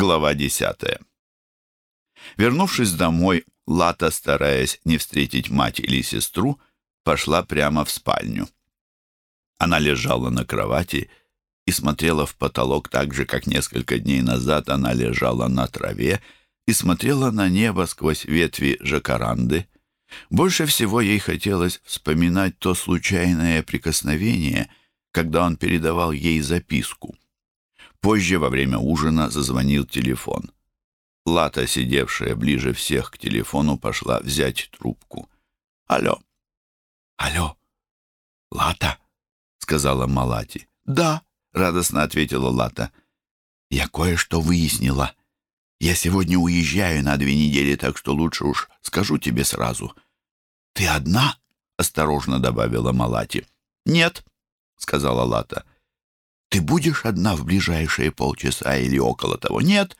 Глава десятая. Вернувшись домой, Лата, стараясь не встретить мать или сестру, пошла прямо в спальню. Она лежала на кровати и смотрела в потолок так же, как несколько дней назад она лежала на траве и смотрела на небо сквозь ветви жакаранды. Больше всего ей хотелось вспоминать то случайное прикосновение, когда он передавал ей записку. Позже, во время ужина, зазвонил телефон. Лата, сидевшая ближе всех к телефону, пошла взять трубку. «Алло!» «Алло! Лата!» — сказала Малати. «Да!» — радостно ответила Лата. «Я кое-что выяснила. Я сегодня уезжаю на две недели, так что лучше уж скажу тебе сразу». «Ты одна?» — осторожно добавила Малати. «Нет», — сказала Лата. Ты будешь одна в ближайшие полчаса или около того? Нет.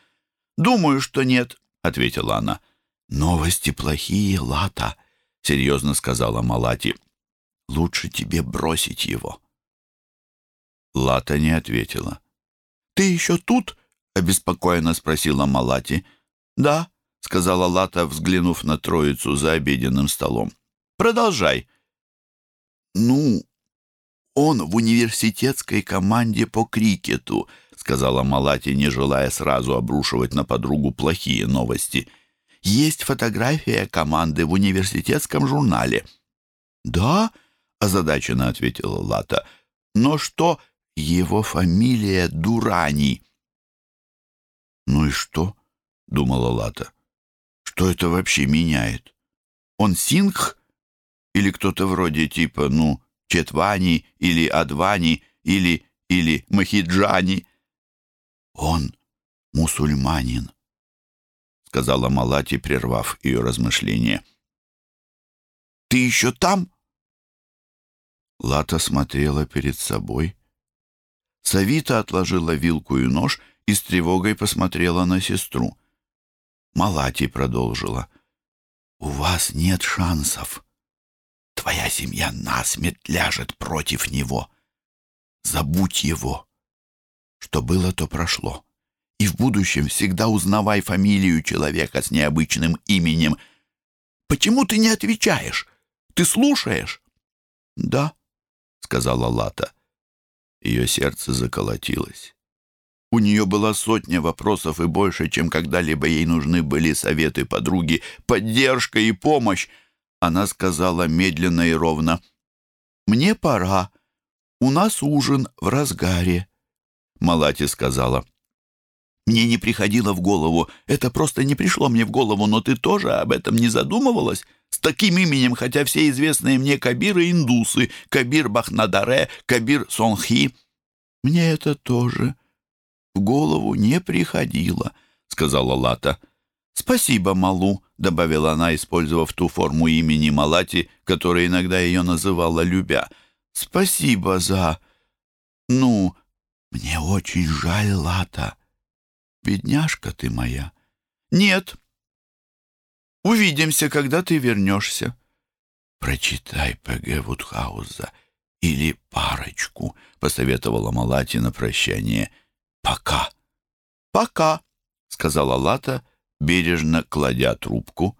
Думаю, что нет, ответила она. Новости плохие, Лата, серьезно сказала Малати. Лучше тебе бросить его. Лата не ответила. Ты еще тут? обеспокоенно спросила Малати. Да, сказала Лата, взглянув на троицу за обеденным столом. Продолжай. Ну, «Он в университетской команде по крикету», — сказала Малати, не желая сразу обрушивать на подругу плохие новости. «Есть фотография команды в университетском журнале». «Да?» — озадаченно ответила Лата. «Но что? Его фамилия Дурани». «Ну и что?» — думала Лата. «Что это вообще меняет? Он сингх? Или кто-то вроде типа, ну, Четвани или Адвани или, или Махиджани. Он мусульманин, сказала Малати, прервав ее размышления. Ты еще там? Лата смотрела перед собой. Савита отложила вилку и нож и с тревогой посмотрела на сестру. Малати продолжила. «У вас нет шансов. Твоя семья насмерть ляжет против него. Забудь его. Что было, то прошло. И в будущем всегда узнавай фамилию человека с необычным именем. Почему ты не отвечаешь? Ты слушаешь? Да, сказала Лата. Ее сердце заколотилось. У нее была сотня вопросов и больше, чем когда-либо ей нужны были советы подруги, поддержка и помощь. Она сказала медленно и ровно. «Мне пора. У нас ужин в разгаре». Малати сказала. «Мне не приходило в голову. Это просто не пришло мне в голову, но ты тоже об этом не задумывалась? С таким именем, хотя все известные мне Кабиры индусы, Кабир Бахнадаре, Кабир Сонхи». «Мне это тоже в голову не приходило», — сказала Лата. «Спасибо, Малу», — добавила она, использовав ту форму имени Малати, которой иногда ее называла любя. «Спасибо за... Ну, мне очень жаль, Лата. Бедняжка ты моя». «Нет. Увидимся, когда ты вернешься». «Прочитай П.Г. Вудхауза или парочку», — посоветовала Малати на прощание. «Пока». «Пока», — сказала Лата, — бережно кладя трубку.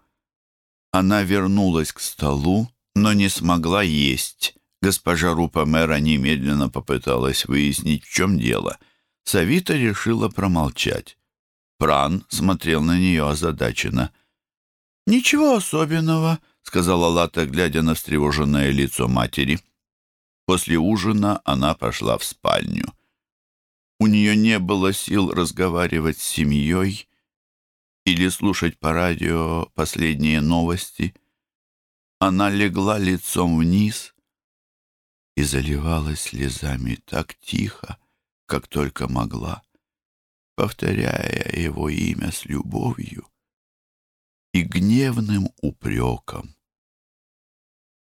Она вернулась к столу, но не смогла есть. Госпожа Рупа-мэра немедленно попыталась выяснить, в чем дело. Савита решила промолчать. Пран смотрел на нее озадаченно. «Ничего особенного», — сказала Лата, глядя на встревоженное лицо матери. После ужина она пошла в спальню. У нее не было сил разговаривать с семьей, или слушать по радио последние новости. Она легла лицом вниз и заливалась слезами так тихо, как только могла, повторяя его имя с любовью и гневным упреком.